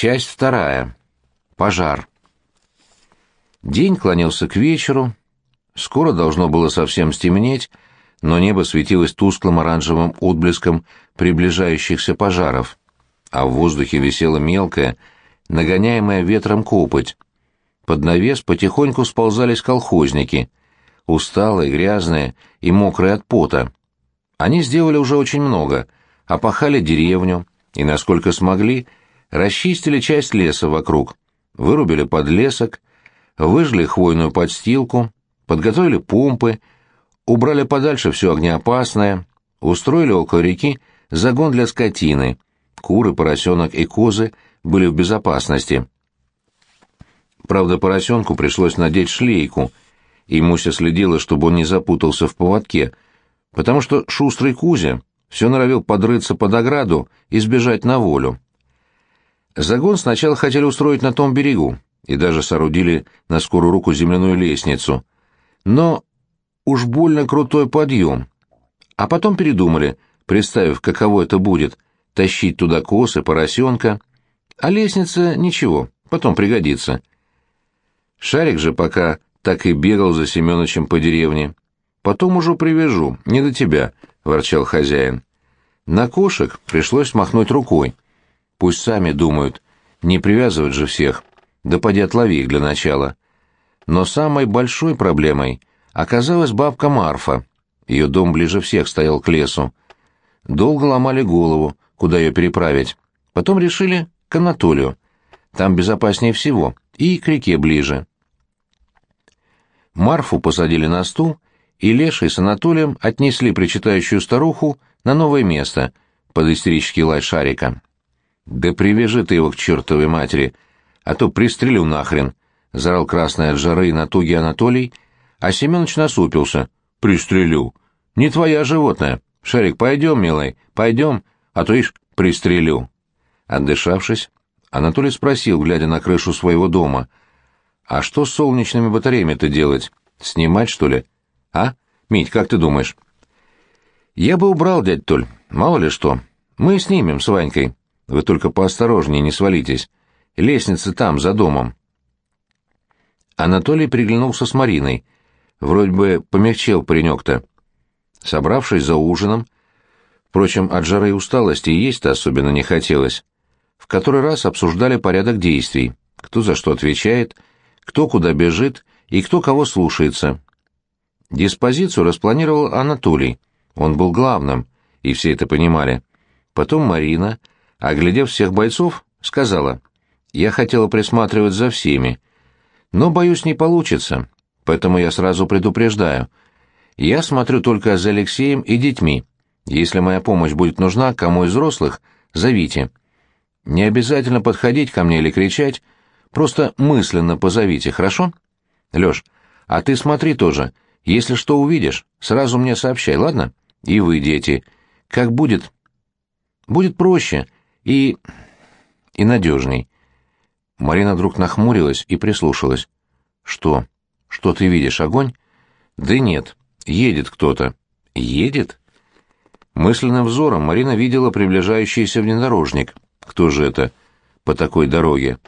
Часть вторая. Пожар. День клонился к вечеру. Скоро должно было совсем стемнеть, но небо светилось тусклым оранжевым отблеском приближающихся пожаров, а в воздухе висела мелкая, нагоняемая ветром копоть. Под навес потихоньку сползались колхозники, усталые, грязные и мокрые от пота. Они сделали уже очень много, опахали деревню и, насколько смогли, расчистили часть леса вокруг, вырубили подлесок, выжгли хвойную подстилку, подготовили помпы, убрали подальше все огнеопасное, устроили около реки загон для скотины. Куры, поросенок и козы были в безопасности. Правда, поросенку пришлось надеть шлейку, и Муся следила, чтобы он не запутался в поводке, потому что шустрый Кузя все норовил подрыться под ограду и сбежать на волю. Загон сначала хотели устроить на том берегу и даже соорудили на скорую руку земляную лестницу. Но уж больно крутой подъем. А потом передумали, представив, каково это будет, тащить туда косы, поросенка. А лестница — ничего, потом пригодится. Шарик же пока так и бегал за Семеновичем по деревне. «Потом уже привяжу, не до тебя», — ворчал хозяин. На кошек пришлось махнуть рукой — Пусть сами думают, не привязывать же всех, да поди отлови их для начала. Но самой большой проблемой оказалась бабка Марфа. Ее дом ближе всех стоял к лесу. Долго ломали голову, куда ее переправить. Потом решили к Анатолию. Там безопаснее всего, и к реке ближе. Марфу посадили на стул, и Леший с Анатолием отнесли причитающую старуху на новое место под истерический лай шарика. «Да привяжи ты его к чертовой матери, а то пристрелю нахрен!» — зарал красный от жары и натуги Анатолий, а Семенович насупился. «Пристрелю! Не твоя животное! Шарик, пойдем, милый, пойдем, а то ишь пристрелю!» Отдышавшись, Анатолий спросил, глядя на крышу своего дома, «А что с солнечными батареями-то делать? Снимать, что ли? А? Мить, как ты думаешь?» «Я бы убрал, дядь Толь, мало ли что. Мы снимем с Ванькой». Вы только поосторожнее, не свалитесь. Лестница там, за домом. Анатолий приглянулся с Мариной. Вроде бы помягчел паренек-то. Собравшись за ужином, впрочем, от жары и усталости есть-то особенно не хотелось, в который раз обсуждали порядок действий, кто за что отвечает, кто куда бежит и кто кого слушается. Диспозицию распланировал Анатолий, он был главным, и все это понимали. Потом Марина, Оглядев всех бойцов, сказала, «Я хотела присматривать за всеми, но, боюсь, не получится, поэтому я сразу предупреждаю. Я смотрю только за Алексеем и детьми. Если моя помощь будет нужна кому из взрослых, зовите. Не обязательно подходить ко мне или кричать, просто мысленно позовите, хорошо? Лёш, а ты смотри тоже. Если что увидишь, сразу мне сообщай, ладно? И вы, дети. Как будет? Будет проще, — и... и надежней. Марина вдруг нахмурилась и прислушалась. «Что? Что ты видишь, огонь?» «Да нет, едет кто-то». «Едет?» Мысленным взором Марина видела приближающийся внедорожник. Кто же это? По такой дороге.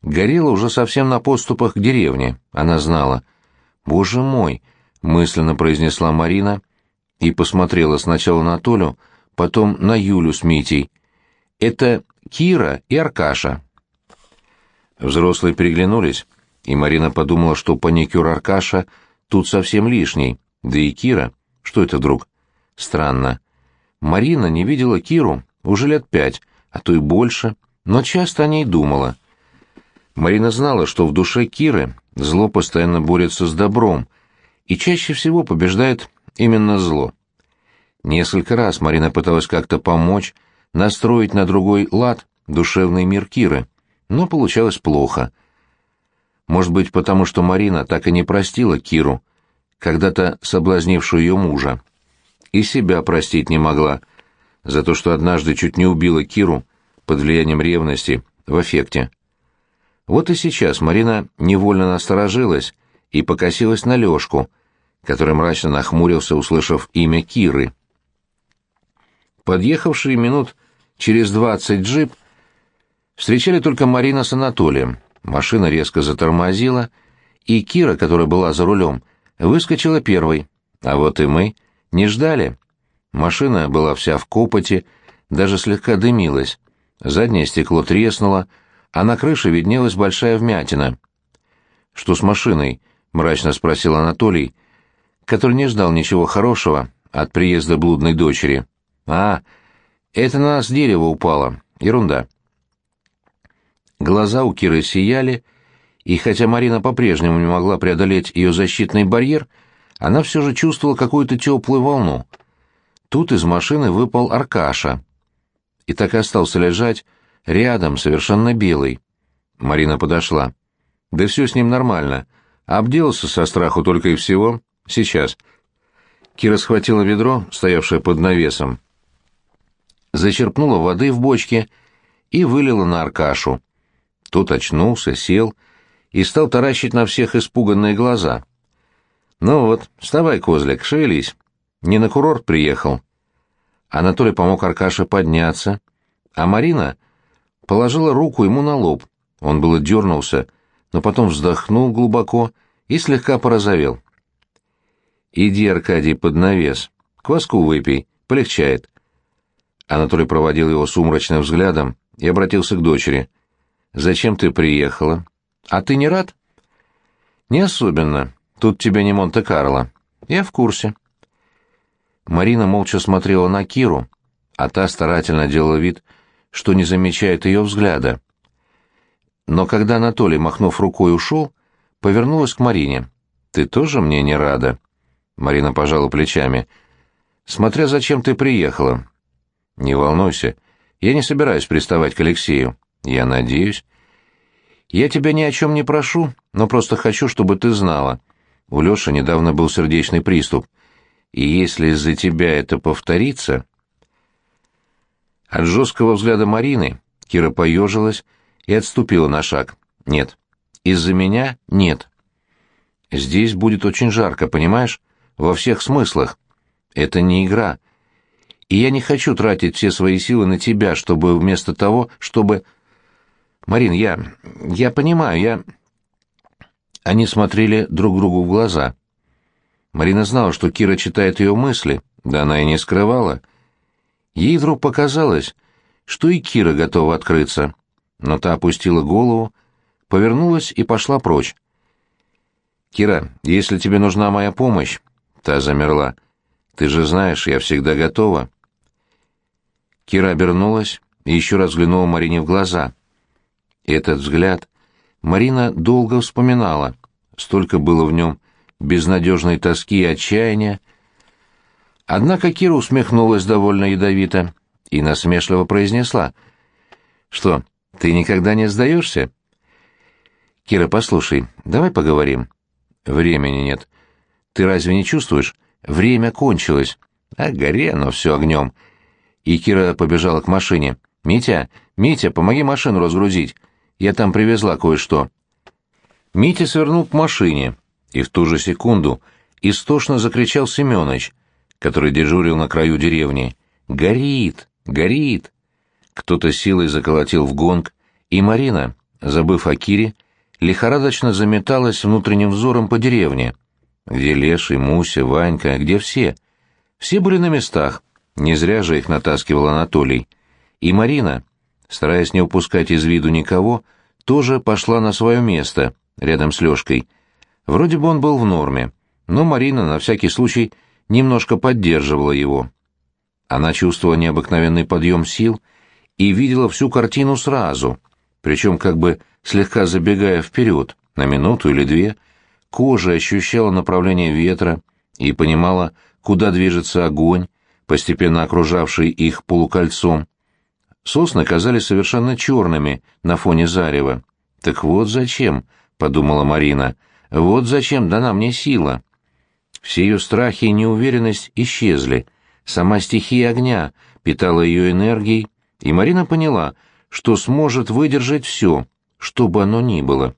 Горело уже совсем на подступах к деревне, она знала. «Боже мой!» — мысленно произнесла Марина и посмотрела сначала на Толю, потом на Юлю с Митей — это Кира и Аркаша. Взрослые переглянулись, и Марина подумала, что паникюр Аркаша тут совсем лишний, да и Кира. Что это вдруг? Странно. Марина не видела Киру уже лет пять, а то и больше, но часто о ней думала. Марина знала, что в душе Киры зло постоянно борется с добром, и чаще всего побеждает именно зло. Несколько раз Марина пыталась как-то помочь, настроить на другой лад душевный мир Киры, но получалось плохо. Может быть, потому что Марина так и не простила Киру, когда-то соблазнившую ее мужа, и себя простить не могла, за то, что однажды чуть не убила Киру под влиянием ревности в эффекте. Вот и сейчас Марина невольно насторожилась и покосилась на Лёшку, который мрачно нахмурился, услышав имя Киры. Подъехавший минут Через двадцать джип Встречали только Марина с Анатолием. Машина резко затормозила, и Кира, которая была за рулем, выскочила первой. А вот и мы не ждали. Машина была вся в копоти, даже слегка дымилась. Заднее стекло треснуло, а на крыше виднелась большая вмятина. «Что с машиной?» — мрачно спросил Анатолий, который не ждал ничего хорошего от приезда блудной дочери. «А, это на нас дерево упало. Ерунда». Глаза у Киры сияли, и хотя Марина по-прежнему не могла преодолеть ее защитный барьер, она все же чувствовала какую-то теплую волну. Тут из машины выпал Аркаша. И так и остался лежать рядом, совершенно белый. Марина подошла. «Да все с ним нормально. Обделался со страху только и всего. Сейчас». Кира схватила ведро, стоявшее под навесом, зачерпнула воды в бочке и вылила на Аркашу. Тот очнулся, сел и стал таращить на всех испуганные глаза. «Ну вот, вставай, козлик, шевелись. Не на курорт приехал». Анатолий помог Аркаше подняться, а Марина положила руку ему на лоб. Он было дернулся, но потом вздохнул глубоко и слегка порозовел. «Иди, Аркадий, под навес. Кваску выпей, полегчает». Анатолий проводил его сумрачным взглядом и обратился к дочери — Зачем ты приехала? А ты не рад? Не особенно. Тут тебе не Монте-Карло. Я в курсе. Марина молча смотрела на Киру, а та старательно делала вид, что не замечает ее взгляда. Но когда Анатолий, махнув рукой, ушел, повернулась к Марине. «Ты тоже мне не рада?» Марина пожала плечами. «Смотря зачем ты приехала». «Не волнуйся, я не собираюсь приставать к Алексею. «Я надеюсь». «Я тебя ни о чем не прошу, но просто хочу, чтобы ты знала. У Леши недавно был сердечный приступ, и если из-за тебя это повторится...» От жесткого взгляда Марины Кира поежилась и отступила на шаг. «Нет. Из-за меня — нет. Здесь будет очень жарко, понимаешь? Во всех смыслах. Это не игра. И я не хочу тратить все свои силы на тебя, чтобы вместо того, чтобы...» Марин, я... я понимаю, я...» Они смотрели друг другу в глаза. Марина знала, что Кира читает ее мысли, да она и не скрывала. Ей вдруг показалось, что и Кира готова открыться, но та опустила голову, повернулась и пошла прочь. «Кира, если тебе нужна моя помощь...» Та замерла. «Ты же знаешь, я всегда готова». Кира обернулась и еще раз взглянула Марине в глаза — этот взгляд Марина долго вспоминала. Столько было в нем безнадежной тоски и отчаяния. Однако Кира усмехнулась довольно ядовито и насмешливо произнесла. «Что, ты никогда не сдаешься?» «Кира, послушай, давай поговорим». «Времени нет. Ты разве не чувствуешь? Время кончилось. А горе оно все огнем». И Кира побежала к машине. «Митя, Митя, помоги машину разгрузить. Я там привезла кое-что». Митя свернул к машине, и в ту же секунду истошно закричал Семёныч, который дежурил на краю деревни. «Горит! Горит!» Кто-то силой заколотил в гонг, и Марина, забыв о Кире, лихорадочно заметалась внутренним взором по деревне. Где Леший, Муся, Ванька, где все? Все были на местах, не зря же их натаскивал Анатолий. И Марина, стараясь не упускать из виду никого, тоже пошла на свое место, рядом с Лешкой. Вроде бы он был в норме, но Марина на всякий случай немножко поддерживала его. Она чувствовала необыкновенный подъем сил и видела всю картину сразу, причем как бы слегка забегая вперед, на минуту или две, кожа ощущала направление ветра и понимала, куда движется огонь, постепенно окружавший их полукольцом, Сосны казались совершенно черными на фоне зарева. «Так вот зачем», — подумала Марина, — «вот зачем дана мне сила». Все ее страхи и неуверенность исчезли. Сама стихия огня питала ее энергией, и Марина поняла, что сможет выдержать все, что бы оно ни было.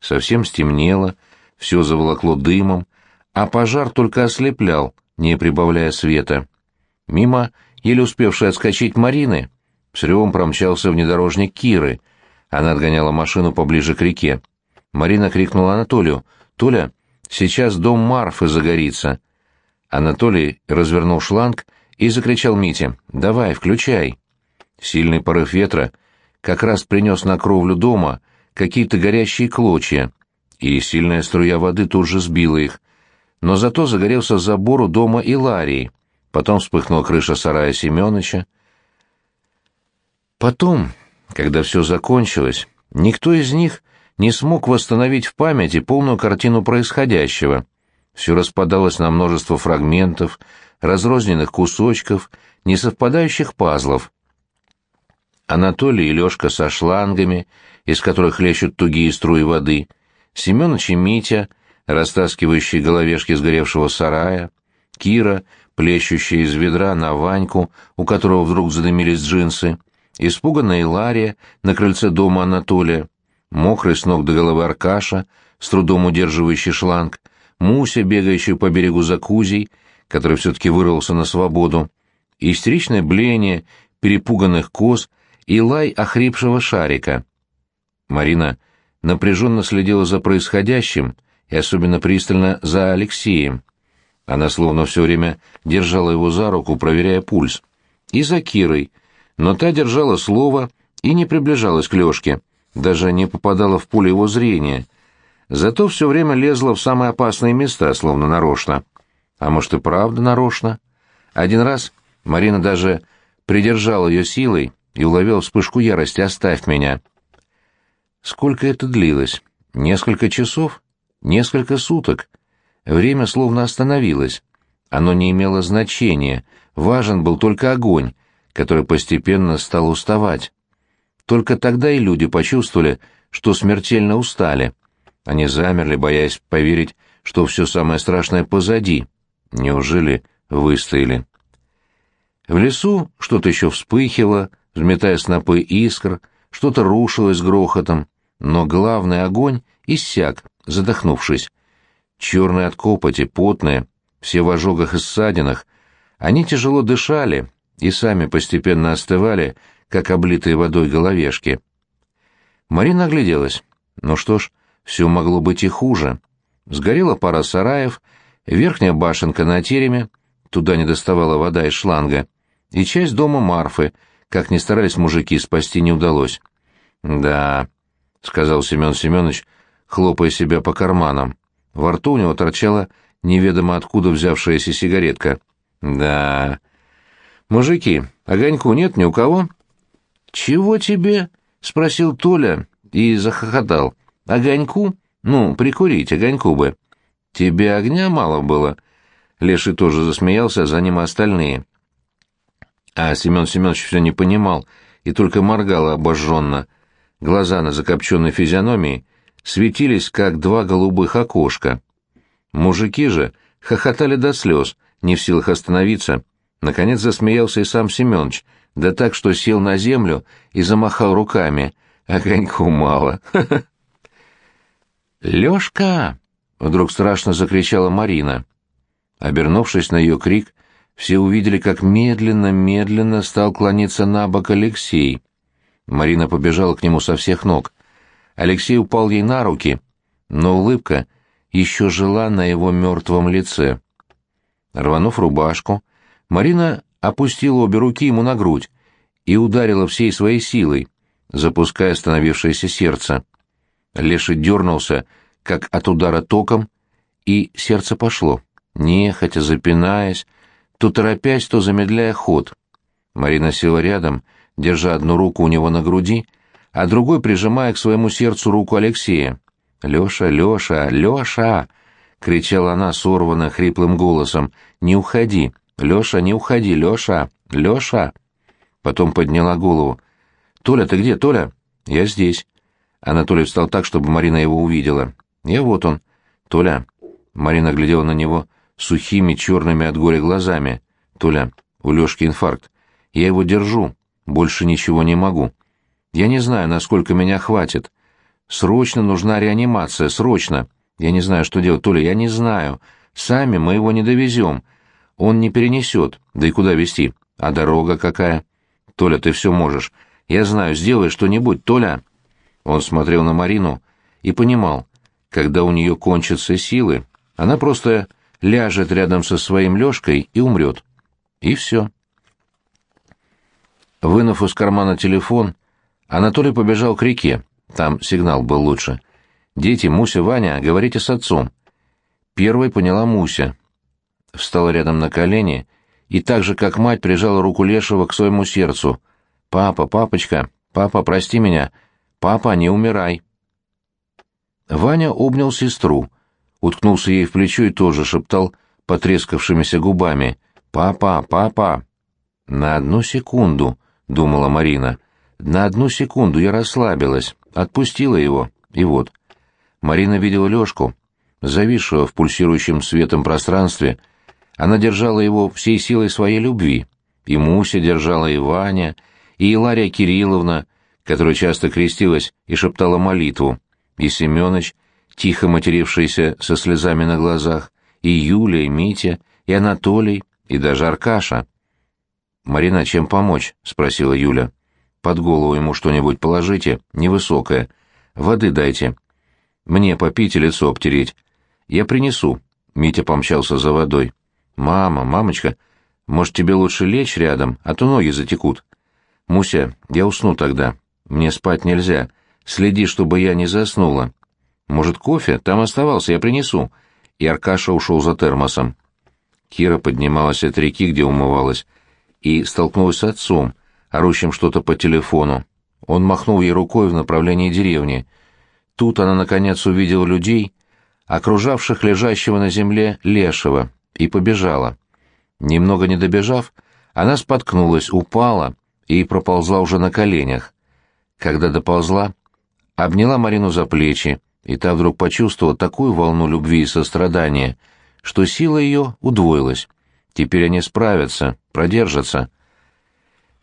Совсем стемнело, все заволокло дымом, а пожар только ослеплял, не прибавляя света. Мимо, еле успевшей отскочить Марины, с ревом промчался внедорожник Киры. Она отгоняла машину поближе к реке. Марина крикнула Анатолию. «Толя, сейчас дом Марфы загорится!» Анатолий развернул шланг и закричал Мите. «Давай, включай!» Сильный порыв ветра как раз принес на кровлю дома какие-то горящие клочья, и сильная струя воды тут же сбила их. Но зато загорелся забор у дома Иларии, потом вспыхнула крыша сарая Семёныча. Потом, когда все закончилось, никто из них не смог восстановить в памяти полную картину происходящего. Все распадалось на множество фрагментов, разрозненных кусочков, несовпадающих пазлов. Анатолий и Лёшка со шлангами, из которых лещут тугие струи воды, Семёныч и Митя, растаскивающие головешки сгоревшего сарая, Кира, плещущая из ведра на Ваньку, у которого вдруг задымились джинсы, испуганная Лария на крыльце дома Анатолия, мокрый с ног до головы Аркаша, с трудом удерживающий шланг, Муся, бегающий по берегу за Кузей, который все-таки вырвался на свободу, истеричное блеяние перепуганных коз и лай охрипшего шарика. Марина напряженно следила за происходящим и особенно пристально за Алексеем. Она словно все время держала его за руку, проверяя пульс. И за Кирой, но та держала слово и не приближалась к Лешке, даже не попадала в поле его зрения. Зато все время лезла в самые опасные места, словно нарочно. А может и правда нарочно? Один раз Марина даже придержала ее силой и уловила вспышку ярости «Оставь меня!». Сколько это длилось? Несколько часов? Несколько суток? Время словно остановилось. Оно не имело значения, важен был только огонь, который постепенно стал уставать. Только тогда и люди почувствовали, что смертельно устали. Они замерли, боясь поверить, что все самое страшное позади. Неужели выстояли? В лесу что-то еще вспыхивало, взметая снопы искр, что-то рушилось грохотом, но главный огонь иссяк, задохнувшись. Черные от копоти, потные, все в ожогах и ссадинах, они тяжело дышали и сами постепенно остывали, как облитые водой головешки. Марина огляделась. Ну что ж, все могло быть и хуже. Сгорела пара сараев, верхняя башенка на тереме, туда не доставала вода из шланга, и часть дома Марфы, как ни старались мужики, спасти не удалось. «Да», — сказал Семен Семенович, хлопая себя по карманам. Во рту у него торчала неведомо откуда взявшаяся сигаретка. «Да...» «Мужики, огоньку нет ни у кого?» «Чего тебе?» — спросил Толя и захохотал. «Огоньку? Ну, прикурить огоньку бы». «Тебе огня мало было?» Леший тоже засмеялся, за ним остальные. А Семен Семенович все не понимал и только моргал обожженно. Глаза на закопченной физиономии светились, как два голубых окошка. Мужики же хохотали до слез, не в силах остановиться. Наконец засмеялся и сам Семенович, да так, что сел на землю и замахал руками. Огоньку мало. «Лёшка!» — вдруг страшно закричала Марина. Обернувшись на ее крик, все увидели, как медленно-медленно стал клониться на бок Алексей. Марина побежала к нему со всех ног. Алексей упал ей на руки, но улыбка еще жила на его мертвом лице. Рванув рубашку, Марина опустила обе руки ему на грудь и ударила всей своей силой, запуская остановившееся сердце. Леший дернулся, как от удара током, и сердце пошло, нехотя запинаясь, то торопясь, то замедляя ход. Марина села рядом, держа одну руку у него на груди, а другой прижимая к своему сердцу руку Алексея. «Леша, Леша, Леша!» — кричала она сорванно хриплым голосом. «Не уходи! Леша, не уходи! Леша! Леша!» Потом подняла голову. «Толя, ты где, Толя?» «Я здесь». Анатолий встал так, чтобы Марина его увидела. «Я вот он». «Толя». Марина глядела на него сухими, черными от горя глазами. «Толя, у Лешки инфаркт. Я его держу. Больше ничего не могу. Я не знаю, насколько меня хватит. Срочно нужна реанимация, срочно. Я не знаю, что делать, Толя, я не знаю. Сами мы его не довезем. Он не перенесет. Да и куда везти? А дорога какая? Толя, ты все можешь. Я знаю, сделай что-нибудь, Толя!» Он смотрел на Марину и понимал, когда у нее кончатся силы, она просто ляжет рядом со своим Лешкой и умрет. И все. Вынув из кармана телефон, Анатолий побежал к реке. Там сигнал был лучше. «Дети, Муся, Ваня, говорите с отцом». Первой поняла Муся. Встала рядом на колени и так же, как мать, прижала руку Лешего к своему сердцу. «Папа, папочка, папа, прости меня. Папа, не умирай». Ваня обнял сестру, уткнулся ей в плечо и тоже шептал потрескавшимися губами. «Папа, папа!» «На одну секунду», — думала Марина. «На одну секунду я расслабилась, отпустила его, и вот». Марина видела Лёшку, зависшего в пульсирующем светом пространстве. Она держала его всей силой своей любви. И Муся держала и Ваня, и Илария Кирилловна, которая часто крестилась и шептала молитву, и Семёныч, тихо матерившийся со слезами на глазах, и Юля, и Митя, и Анатолий, и даже Аркаша. «Марина, чем помочь?» — спросила Юля. «Под голову ему что-нибудь положите, невысокое. Воды дайте. Мне попить и лицо обтереть. Я принесу». Митя помчался за водой. «Мама, мамочка, может, тебе лучше лечь рядом, а то ноги затекут?» «Муся, я усну тогда. Мне спать нельзя. Следи, чтобы я не заснула. Может, кофе? Там оставался, я принесу». И Аркаша ушел за термосом. Кира поднималась от реки, где умывалась, и столкнулась с отцом, орущим что-то по телефону. Он махнул ей рукой в направлении деревни. Тут она, наконец, увидела людей, окружавших лежащего на земле лешего, и побежала. Немного не добежав, она споткнулась, упала и проползла уже на коленях. Когда доползла, обняла Марину за плечи, и та вдруг почувствовала такую волну любви и сострадания, что сила ее удвоилась. Теперь они справятся, продержатся.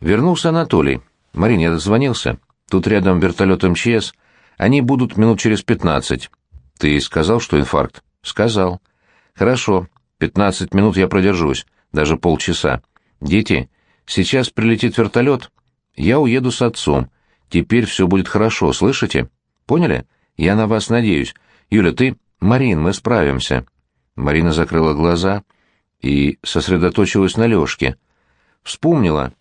Вернулся Анатолий. Марине дозвонился. Тут рядом вертолет МЧС. Они будут минут через пятнадцать. Ты сказал, что инфаркт? Сказал. Хорошо. Пятнадцать минут я продержусь. Даже полчаса. Дети, сейчас прилетит вертолет. Я уеду с отцом. Теперь все будет хорошо, слышите? Поняли? Я на вас надеюсь. Юля, ты... Марин, мы справимся. Марина закрыла глаза и сосредоточилась на Лёшке. Вспомнила,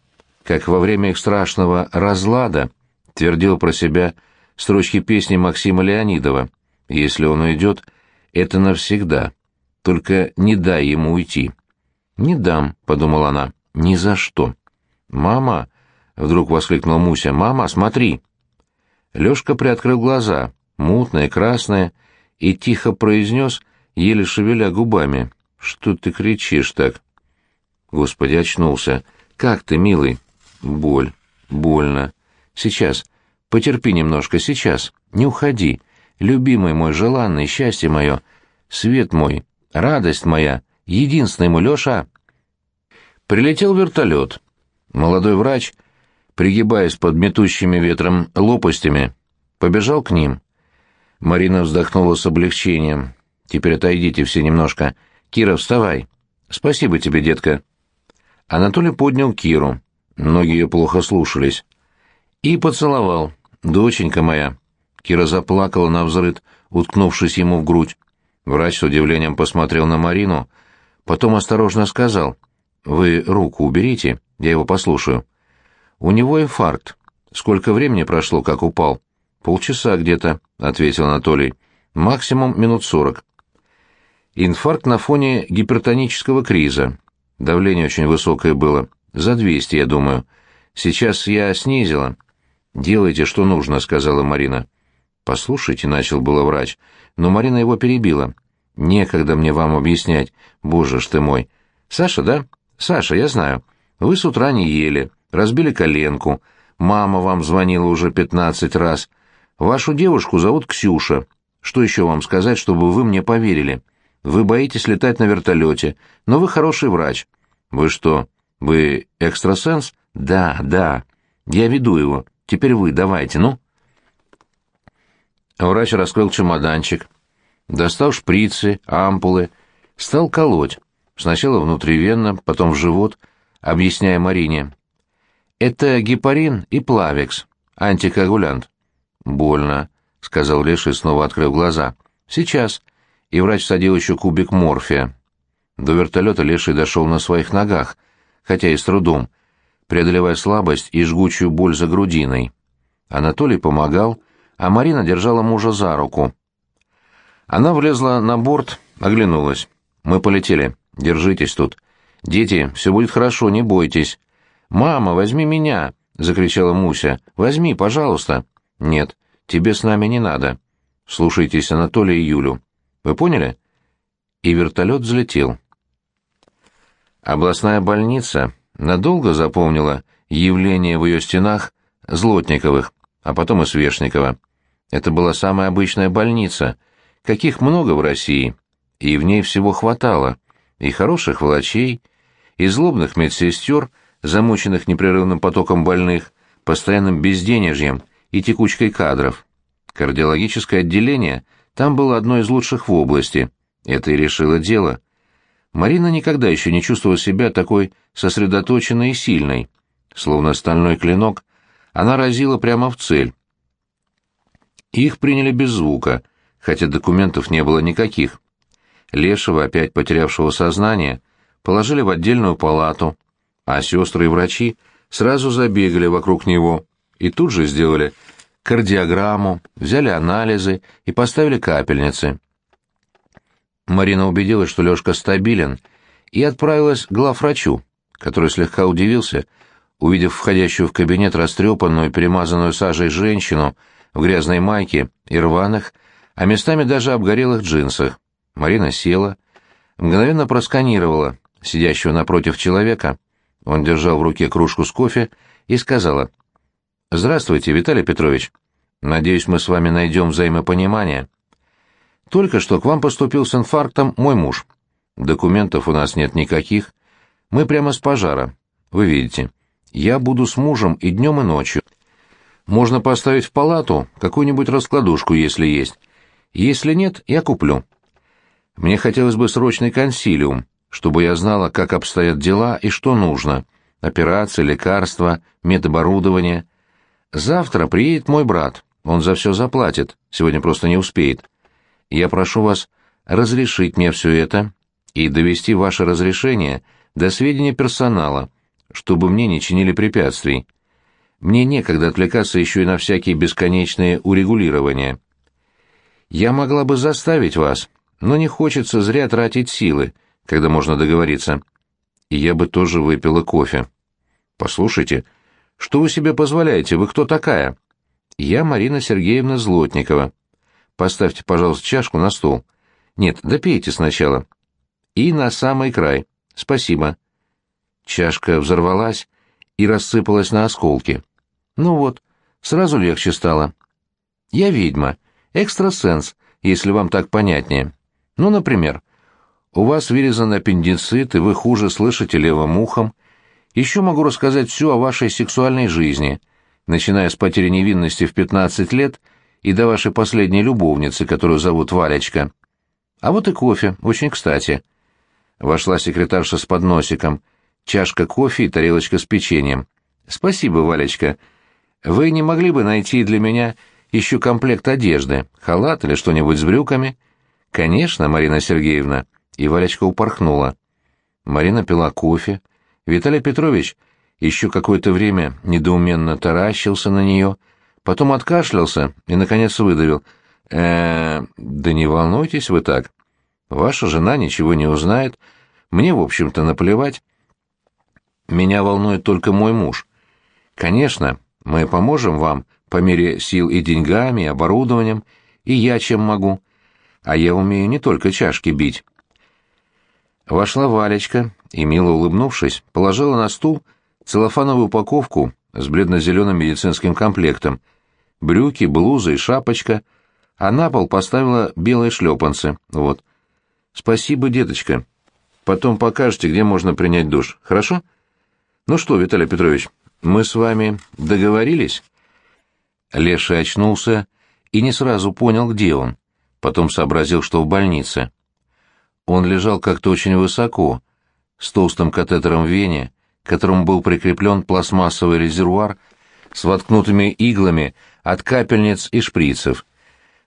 как во время их страшного разлада твердил про себя строчки песни Максима Леонидова «Если он уйдет, это навсегда, только не дай ему уйти». «Не дам», — подумала она, — «ни за что». «Мама!» — вдруг воскликнула Муся. «Мама, смотри!» Лёшка приоткрыл глаза, мутные, красные, и тихо произнес, еле шевеля губами. «Что ты кричишь так?» Господи, очнулся. «Как ты, милый?» «Боль. Больно. Сейчас. Потерпи немножко, сейчас. Не уходи. Любимый мой, желанный, счастье мое, свет мой, радость моя, единственный мой, Леша!» Прилетел вертолет. Молодой врач, пригибаясь под метущими ветром лопастями, побежал к ним. Марина вздохнула с облегчением. «Теперь отойдите все немножко. Кира, вставай. Спасибо тебе, детка». Анатолий поднял Киру. Ноги ее плохо слушались. И поцеловал. «Доченька моя». Кира заплакала на взрыд, уткнувшись ему в грудь. Врач с удивлением посмотрел на Марину, потом осторожно сказал, «Вы руку уберите, я его послушаю». «У него инфаркт. Сколько времени прошло, как упал?» «Полчаса где-то», — ответил Анатолий. «Максимум минут сорок». Инфаркт на фоне гипертонического криза. Давление очень высокое было. За двести, я думаю. Сейчас я снизила. Делайте, что нужно, сказала Марина. Послушайте, начал было врач, но Марина его перебила. Некогда мне вам объяснять. Боже ж ты мой. Саша, да? Саша, я знаю. Вы с утра не ели, разбили коленку. Мама вам звонила уже пятнадцать раз. Вашу девушку зовут Ксюша. Что еще вам сказать, чтобы вы мне поверили? Вы боитесь летать на вертолете, но вы хороший врач. Вы что, вы экстрасенс? Да, да. Я веду его. Теперь вы, давайте, ну. Врач раскрыл чемоданчик, достал шприцы, ампулы, стал колоть. Сначала внутривенно, потом в живот, объясняя Марине. Это гепарин и плавикс, антикоагулянт. Больно, сказал Леша и снова открыл глаза. Сейчас. И врач садил еще кубик морфия. До вертолета Леший дошел на своих ногах, хотя и с трудом, преодолевая слабость и жгучую боль за грудиной. Анатолий помогал, а Марина держала мужа за руку. Она влезла на борт, оглянулась. «Мы полетели. Держитесь тут. Дети, все будет хорошо, не бойтесь». «Мама, возьми меня!» — закричала Муся. «Возьми, пожалуйста». «Нет, тебе с нами не надо. Слушайтесь Анатолия и Юлю. Вы поняли?» И вертолет взлетел. Областная больница надолго запомнила явление в ее стенах Злотниковых, а потом и Свешникова. Это была самая обычная больница, каких много в России, и в ней всего хватало, и хороших врачей, и злобных медсестер, замученных непрерывным потоком больных, постоянным безденежьем и текучкой кадров. Кардиологическое отделение там было одно из лучших в области. Это и решило дело. Марина никогда еще не чувствовала себя такой сосредоточенной и сильной. Словно стальной клинок, она разила прямо в цель. Их приняли без звука, хотя документов не было никаких. Лешего, опять потерявшего сознание, положили в отдельную палату, а сестры и врачи сразу забегали вокруг него и тут же сделали кардиограмму, взяли анализы и поставили капельницы. Марина убедилась, что Лешка стабилен, и отправилась к главврачу, который слегка удивился, увидев входящую в кабинет растрепанную, перемазанную сажей женщину в грязной майке и рваных, а местами даже обгорелых джинсах. Марина села, мгновенно просканировала сидящего напротив человека, он держал в руке кружку с кофе и сказала, «Здравствуйте, Виталий Петрович. Надеюсь, мы с вами найдем взаимопонимание. Только что к вам поступил с инфарктом мой муж. Документов у нас нет никаких. Мы прямо с пожара. Вы видите, я буду с мужем и днем, и ночью. Можно поставить в палату какую-нибудь раскладушку, если есть. Если нет, я куплю. Мне хотелось бы срочный консилиум, чтобы я знала, как обстоят дела и что нужно. Операции, лекарства, медоборудование. Завтра приедет мой брат. Он за все заплатит. Сегодня просто не успеет. Я прошу вас разрешить мне все это и довести ваше разрешение до сведения персонала, чтобы мне не чинили препятствий. Мне некогда отвлекаться еще и на всякие бесконечные урегулирования. Я могла бы заставить вас, но не хочется зря тратить силы, когда можно договориться. И я бы тоже выпила кофе. Послушайте, что вы себе позволяете? Вы кто такая? Я Марина Сергеевна Злотникова. Поставьте, пожалуйста, чашку на стол. Нет, допейте сначала. И на самый край. Спасибо. Чашка взорвалась и рассыпалась на осколки. Ну вот, сразу легче стало. Я ведьма, экстрасенс, если вам так понятнее. Ну, например, у вас вырезан аппендицит, и вы хуже слышите левым ухом. Еще могу рассказать все о вашей сексуальной жизни, начиная с потери невинности в 15 лет и до вашей последней любовницы, которую зовут Валечка. А вот и кофе, очень кстати. Вошла секретарша с подносиком, чашка кофе и тарелочка с печеньем. Спасибо, Валечка. Вы не могли бы найти для меня еще комплект одежды, халат или что-нибудь с брюками? Конечно, Марина Сергеевна. И Валечка упорхнула. Марина пила кофе. Виталий Петрович еще какое-то время недоуменно таращился на нее, потом откашлялся и, наконец, выдавил. э да не волнуйтесь вы так. Ваша жена ничего не узнает. Мне, в общем-то, наплевать. Меня волнует только мой муж. Конечно, мы поможем вам по мере сил и деньгами, и оборудованием, и я чем могу. А я умею не только чашки бить. Вошла Валечка и, мило улыбнувшись, положила на стул целлофановую упаковку с бледно-зеленым медицинским комплектом, брюки, блуза и шапочка, а на пол поставила белые шлепанцы. Вот. «Спасибо, деточка. Потом покажете, где можно принять душ. Хорошо?» «Ну что, Виталий Петрович, мы с вами договорились?» Леша очнулся и не сразу понял, где он. Потом сообразил, что в больнице. Он лежал как-то очень высоко, с толстым катетером в вене, к которому был прикреплен пластмассовый резервуар с воткнутыми иглами от капельниц и шприцев.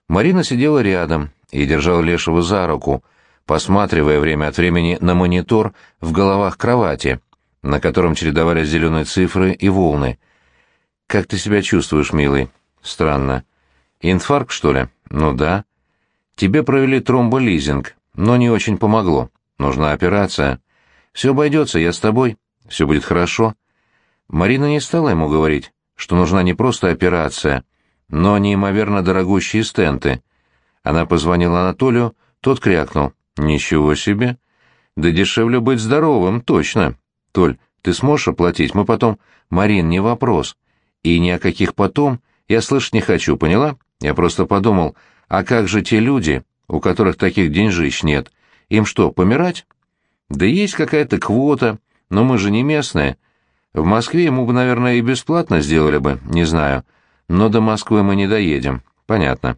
Марина сидела рядом и держала Лешего за руку, посматривая время от времени на монитор в головах кровати, на котором чередовались зеленые цифры и волны. «Как ты себя чувствуешь, милый?» «Странно. Инфаркт, что ли?» «Ну да». «Тебе провели тромболизинг, но не очень помогло. Нужна операция. Все обойдется, я с тобой. Все будет хорошо». Марина не стала ему говорить, что нужна не просто операция, но неимоверно дорогущие стенты. Она позвонила Анатолию, тот крякнул. «Ничего себе! Да дешевле быть здоровым, точно. Толь, ты сможешь оплатить? Мы потом...» «Марин, не вопрос. И ни о каких потом я слышать не хочу, поняла? Я просто подумал, а как же те люди, у которых таких деньжищ нет? Им что, помирать? Да есть какая-то квота, но мы же не местные. В Москве ему бы, наверное, и бесплатно сделали бы, не знаю. Но до Москвы мы не доедем. Понятно.